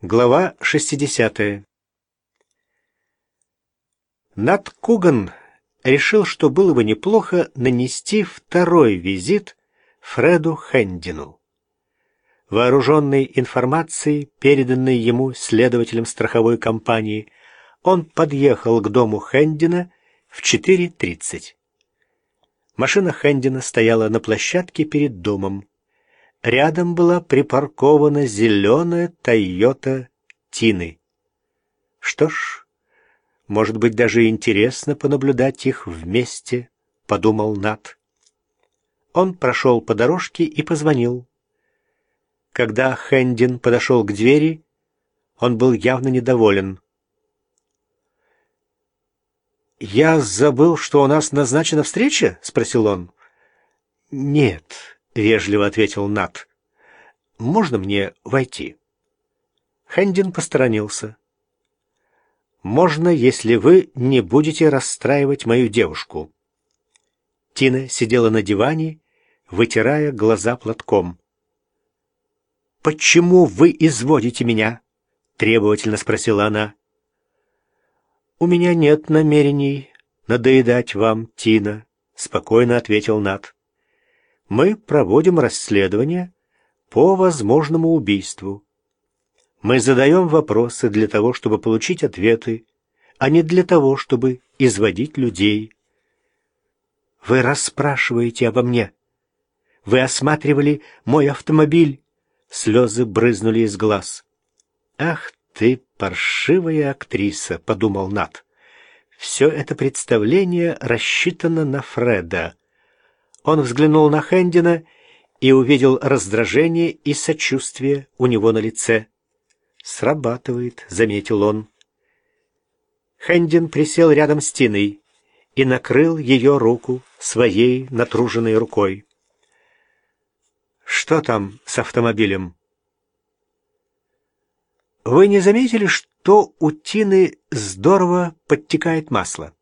Глава 60. Нат Куган решил, что было бы неплохо нанести второй визит Фреду Хендину. Вооруженный информацией, переданной ему следователем страховой компании, он подъехал к дому Хендина в 4.30. Машина Хендина стояла на площадке перед домом. Рядом была припаркована зеленая «Тойота Тины». Что ж, может быть, даже интересно понаблюдать их вместе, подумал Нат. Он прошел по дорожке и позвонил. Когда Хендин подошел к двери, он был явно недоволен. «Я забыл, что у нас назначена встреча?» — спросил он. «Нет», вежливо ответил Нат. Можно мне войти? Хендин посторонился. Можно, если вы не будете расстраивать мою девушку. Тина сидела на диване, вытирая глаза платком. «Почему вы изводите меня?» — требовательно спросила она. «У меня нет намерений надоедать вам, Тина», — спокойно ответил Нат мы проводим расследование по возможному убийству. Мы задаем вопросы для того, чтобы получить ответы, а не для того, чтобы изводить людей. Вы расспрашиваете обо мне. Вы осматривали мой автомобиль. Слезы брызнули из глаз. Ах ты, паршивая актриса, подумал Нат. Все это представление рассчитано на Фреда. Он взглянул на Хендина и увидел раздражение и сочувствие у него на лице. «Срабатывает», — заметил он. Хендин присел рядом с Тиной и накрыл ее руку своей натруженной рукой. «Что там с автомобилем?» «Вы не заметили, что у Тины здорово подтекает масло?»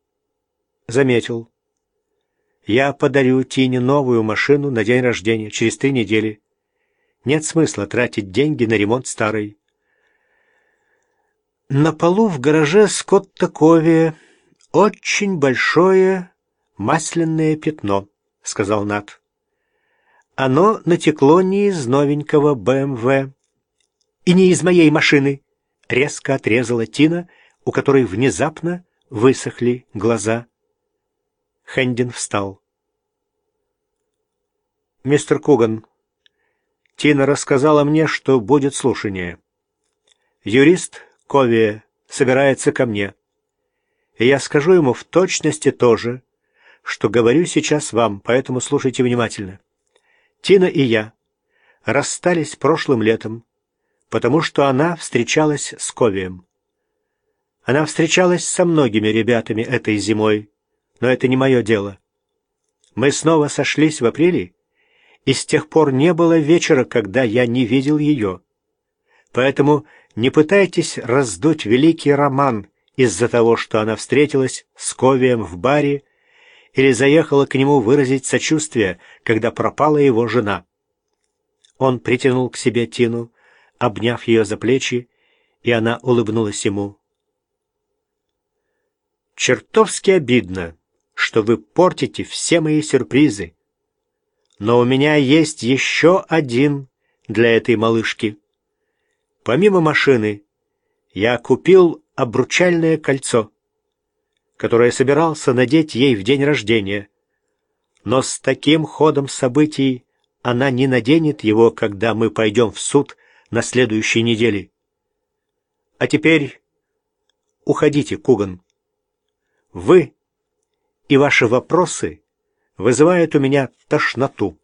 «Заметил. Я подарю Тине новую машину на день рождения через три недели. Нет смысла тратить деньги на ремонт старой. На полу в гараже Скотта Кови очень большое масляное пятно, сказал Нат. Оно натекло не из новенького БМВ и не из моей машины, резко отрезала Тина, у которой внезапно высохли глаза. Хендин встал. «Мистер Куган, Тина рассказала мне, что будет слушание. Юрист Кови собирается ко мне. И я скажу ему в точности то же, что говорю сейчас вам, поэтому слушайте внимательно. Тина и я расстались прошлым летом, потому что она встречалась с Ковием. Она встречалась со многими ребятами этой зимой, но это не мое дело. Мы снова сошлись в апреле, и с тех пор не было вечера, когда я не видел ее. Поэтому не пытайтесь раздуть великий роман из-за того, что она встретилась с Ковием в баре или заехала к нему выразить сочувствие, когда пропала его жена. Он притянул к себе Тину, обняв ее за плечи, и она улыбнулась ему. «Чертовски обидно, что вы портите все мои сюрпризы. Но у меня есть еще один для этой малышки. Помимо машины, я купил обручальное кольцо, которое собирался надеть ей в день рождения. Но с таким ходом событий она не наденет его, когда мы пойдем в суд на следующей неделе. А теперь уходите, Куган. Вы и ваши вопросы вызывают у меня тошноту.